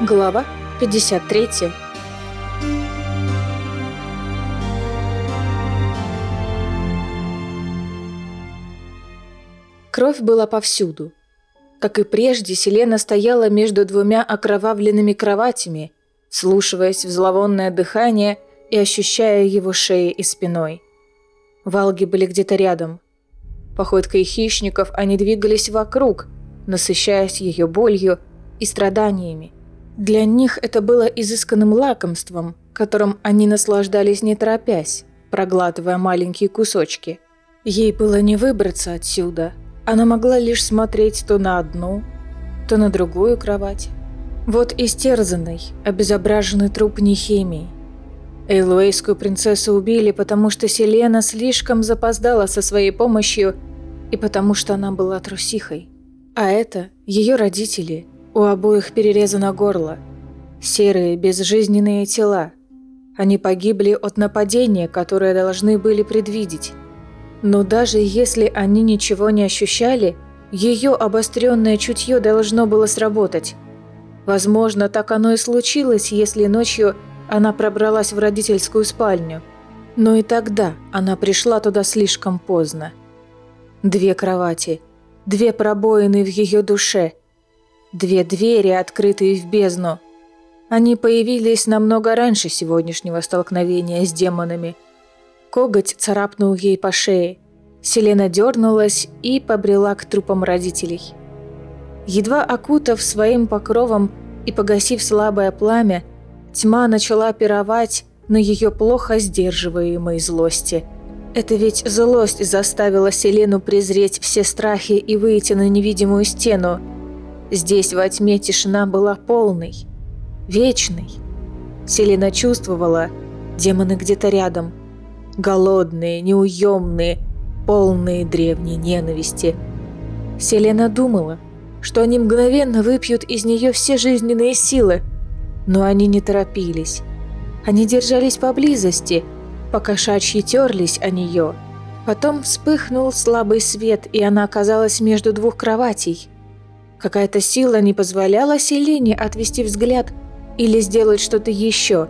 Глава 53 Кровь была повсюду. Как и прежде, Селена стояла между двумя окровавленными кроватями, слушаясь в зловонное дыхание и ощущая его шеей и спиной. Валги были где-то рядом. Походкой хищников они двигались вокруг, насыщаясь ее болью и страданиями. Для них это было изысканным лакомством, которым они наслаждались не торопясь, проглатывая маленькие кусочки. Ей было не выбраться отсюда. Она могла лишь смотреть то на одну, то на другую кровать. Вот истерзанный, обезображенный труп Нехемии. Эйлуэйскую принцессу убили, потому что Селена слишком запоздала со своей помощью и потому что она была трусихой. А это ее родители – у обоих перерезано горло. Серые, безжизненные тела. Они погибли от нападения, которое должны были предвидеть. Но даже если они ничего не ощущали, ее обостренное чутье должно было сработать. Возможно, так оно и случилось, если ночью она пробралась в родительскую спальню. Но и тогда она пришла туда слишком поздно. Две кровати, две пробоины в ее душе – Две двери, открытые в бездну. Они появились намного раньше сегодняшнего столкновения с демонами. Коготь царапнул ей по шее. Селена дернулась и побрела к трупам родителей. Едва окутав своим покровом и погасив слабое пламя, тьма начала пировать на ее плохо сдерживаемой злости. Это ведь злость заставила Селену презреть все страхи и выйти на невидимую стену – Здесь во тьме тишина была полной, вечной. Селена чувствовала, демоны где-то рядом. Голодные, неуемные, полные древней ненависти. Селена думала, что они мгновенно выпьют из нее все жизненные силы, но они не торопились. Они держались поблизости, пока шачьи терлись о нее. Потом вспыхнул слабый свет, и она оказалась между двух кроватей – Какая-то сила не позволяла Селине отвести взгляд или сделать что-то еще.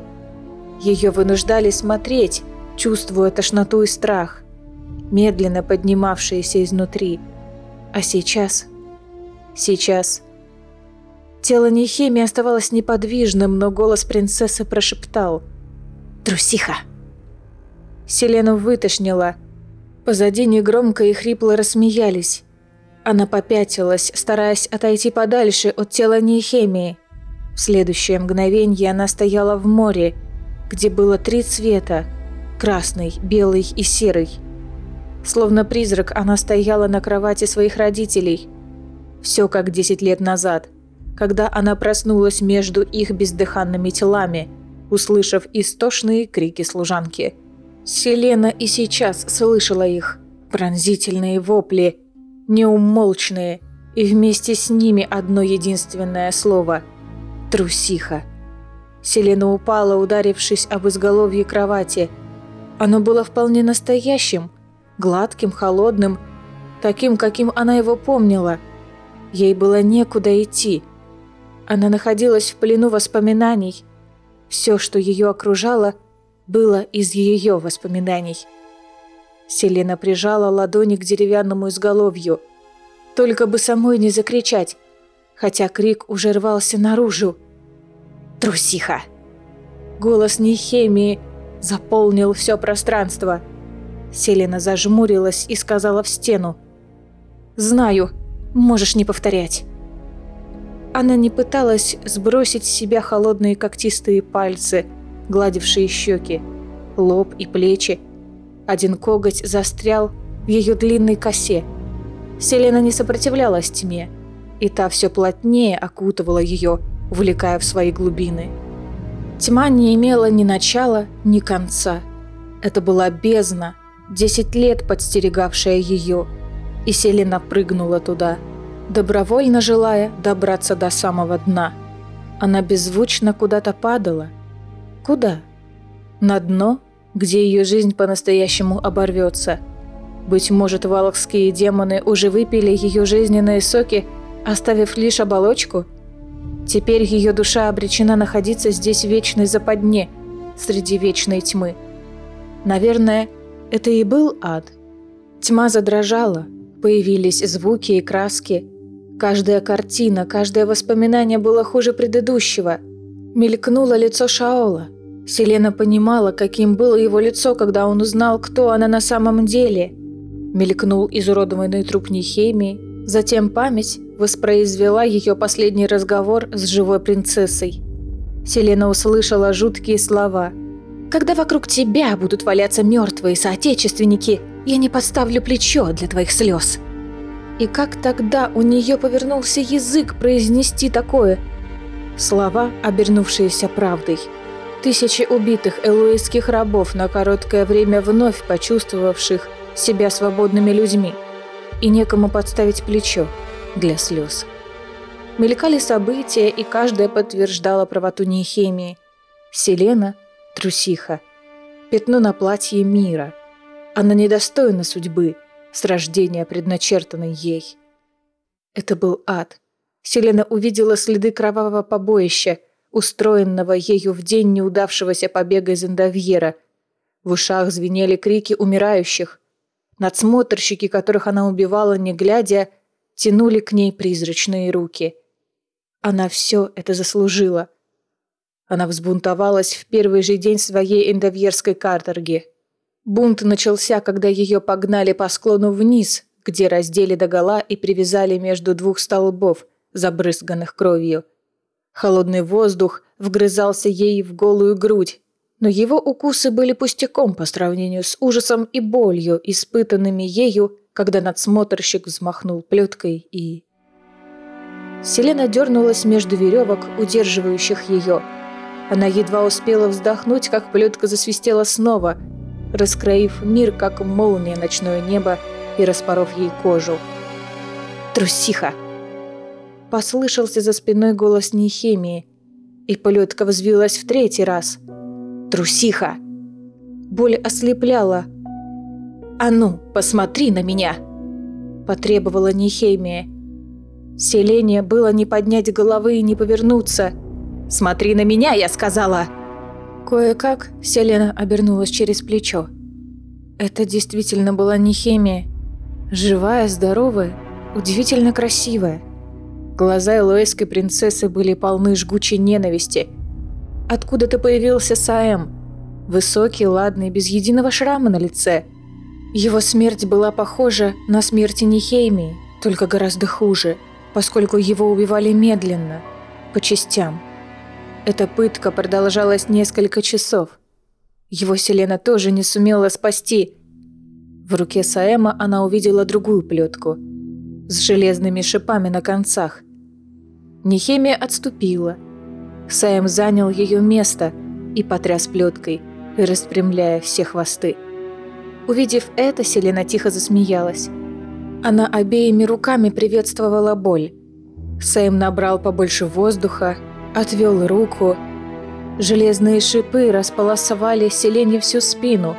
Ее вынуждали смотреть, чувствуя тошноту и страх, медленно поднимавшиеся изнутри. А сейчас... Сейчас... Тело Нехеми оставалось неподвижным, но голос принцессы прошептал «Трусиха!». Селену вытошнило. Позади негромко и хрипло рассмеялись. Она попятилась, стараясь отойти подальше от тела Нейхемии. В следующее мгновенье она стояла в море, где было три цвета – красный, белый и серый. Словно призрак она стояла на кровати своих родителей. Все как десять лет назад, когда она проснулась между их бездыханными телами, услышав истошные крики служанки. Селена и сейчас слышала их, пронзительные вопли – неумолчные, и вместе с ними одно единственное слово – трусиха. Селена упала, ударившись об изголовье кровати. Оно было вполне настоящим, гладким, холодным, таким, каким она его помнила. Ей было некуда идти. Она находилась в плену воспоминаний. Все, что ее окружало, было из ее воспоминаний. Селена прижала ладони к деревянному изголовью. Только бы самой не закричать, хотя крик уже рвался наружу. «Трусиха!» Голос Нехемии заполнил все пространство. Селена зажмурилась и сказала в стену. «Знаю, можешь не повторять». Она не пыталась сбросить с себя холодные когтистые пальцы, гладившие щеки, лоб и плечи, один коготь застрял в ее длинной косе. Селена не сопротивлялась тьме, и та все плотнее окутывала ее, увлекая в свои глубины. Тьма не имела ни начала, ни конца. Это была бездна, десять лет подстерегавшая ее, и Селена прыгнула туда, добровольно желая добраться до самого дна. Она беззвучно куда-то падала. Куда? На дно где ее жизнь по-настоящему оборвется. Быть может, валахские демоны уже выпили ее жизненные соки, оставив лишь оболочку? Теперь ее душа обречена находиться здесь в вечной западне, среди вечной тьмы. Наверное, это и был ад. Тьма задрожала, появились звуки и краски. Каждая картина, каждое воспоминание было хуже предыдущего. Мелькнуло лицо Шаола. Селена понимала, каким было его лицо, когда он узнал, кто она на самом деле. Мелькнул изуродованный труп Нехемии, затем память воспроизвела ее последний разговор с живой принцессой. Селена услышала жуткие слова – когда вокруг тебя будут валяться мертвые соотечественники, я не подставлю плечо для твоих слез. И как тогда у нее повернулся язык произнести такое? Слова, обернувшиеся правдой. Тысячи убитых элуэйских рабов на короткое время вновь почувствовавших себя свободными людьми. И некому подставить плечо для слез. Мелькали события, и каждая подтверждала правоту Нехемии. Селена – трусиха, пятно на платье мира. Она недостойна судьбы, с рождения предначертанной ей. Это был ад. Селена увидела следы кровавого побоища, устроенного ею в день неудавшегося побега из Эндовьера. В ушах звенели крики умирающих. Надсмотрщики, которых она убивала, не глядя, тянули к ней призрачные руки. Она все это заслужила – она взбунтовалась в первый же день своей эндовьерской каторги. Бунт начался, когда ее погнали по склону вниз, где раздели догола и привязали между двух столбов, забрызганных кровью. Холодный воздух вгрызался ей в голую грудь, но его укусы были пустяком по сравнению с ужасом и болью, испытанными ею, когда надсмотрщик взмахнул плеткой и... Селена дернулась между веревок, удерживающих ее, она едва успела вздохнуть, как плетка засвистела снова, раскроив мир, как молния ночное небо и распоров ей кожу. «Трусиха!» Послышался за спиной голос Нехемии, и полетка взвилась в третий раз. «Трусиха!» Боль ослепляла. «А ну, посмотри на меня!» Потребовала Нехемия. Селение было не поднять головы и не повернуться – «Смотри на меня!» – я сказала. Кое-как Селена обернулась через плечо. Это действительно была не. Живая, здоровая, удивительно красивая. Глаза элоэской принцессы были полны жгучей ненависти. Откуда-то появился Саэм. Высокий, ладный, без единого шрама на лице. Его смерть была похожа на смерть Нихеймии, только гораздо хуже, поскольку его убивали медленно, по частям. Эта пытка продолжалась несколько часов. Его Селена тоже не сумела спасти. В руке Саэма она увидела другую плетку с железными шипами на концах. Нехемия отступила. Саэм занял ее место и потряс плеткой, распрямляя все хвосты. Увидев это, Селена тихо засмеялась. Она обеими руками приветствовала боль. Сэм набрал побольше воздуха Отвел руку. Железные шипы располосовали Селене всю спину.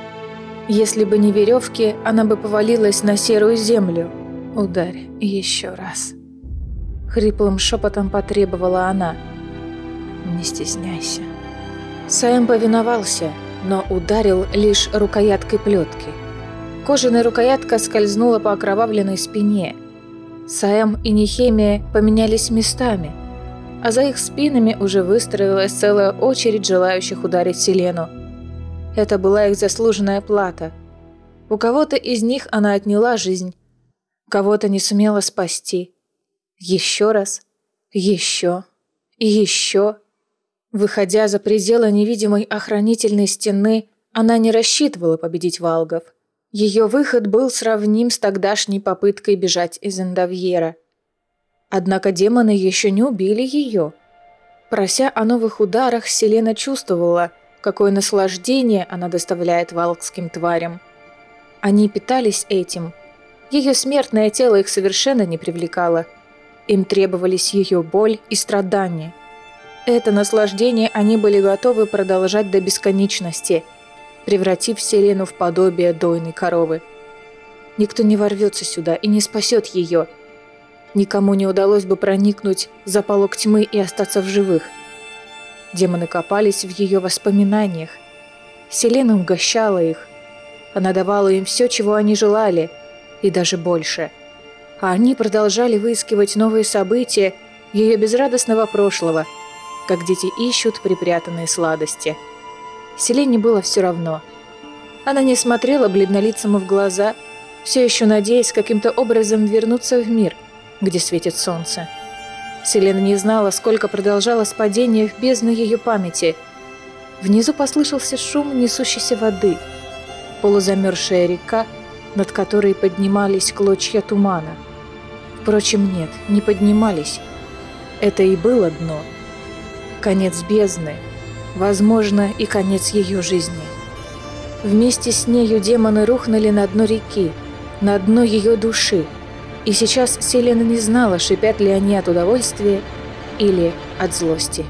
Если бы не веревки, она бы повалилась на серую землю. «Ударь еще раз». Хриплым шепотом потребовала она. «Не стесняйся». Сэм повиновался, но ударил лишь рукояткой плетки. Кожаная рукоятка скользнула по окровавленной спине. Саэм и Нехемия поменялись местами – а за их спинами уже выстроилась целая очередь желающих ударить Селену. Это была их заслуженная плата. У кого-то из них она отняла жизнь, кого-то не сумела спасти. Еще раз, еще и еще. Выходя за пределы невидимой охранительной стены, она не рассчитывала победить Валгов. Ее выход был сравним с тогдашней попыткой бежать из Эндовьера. Однако демоны еще не убили ее. Прося о новых ударах, Селена чувствовала, какое наслаждение она доставляет валкским тварям. Они питались этим. Ее смертное тело их совершенно не привлекало. Им требовались ее боль и страдания. Это наслаждение они были готовы продолжать до бесконечности, превратив Селену в подобие дойной коровы. Никто не ворвется сюда и не спасет ее – никому не удалось бы проникнуть за полог тьмы и остаться в живых. Демоны копались в ее воспоминаниях. Селена угощала их. Она давала им все, чего они желали, и даже больше. А они продолжали выискивать новые события ее безрадостного прошлого, как дети ищут припрятанные сладости. Селене было все равно. Она не смотрела бледнолицому в глаза, все еще надеясь каким-то образом вернуться в мир, где светит солнце. Селена не знала, сколько продолжалось падение в бездну ее памяти. Внизу послышался шум несущейся воды. Полузамерзшая река, над которой поднимались клочья тумана. Впрочем, нет, не поднимались. Это и было дно. Конец бездны. Возможно, и конец ее жизни. Вместе с нею демоны рухнули на дно реки, на дно ее души. И сейчас Селена не знала, шипят ли они от удовольствия или от злости.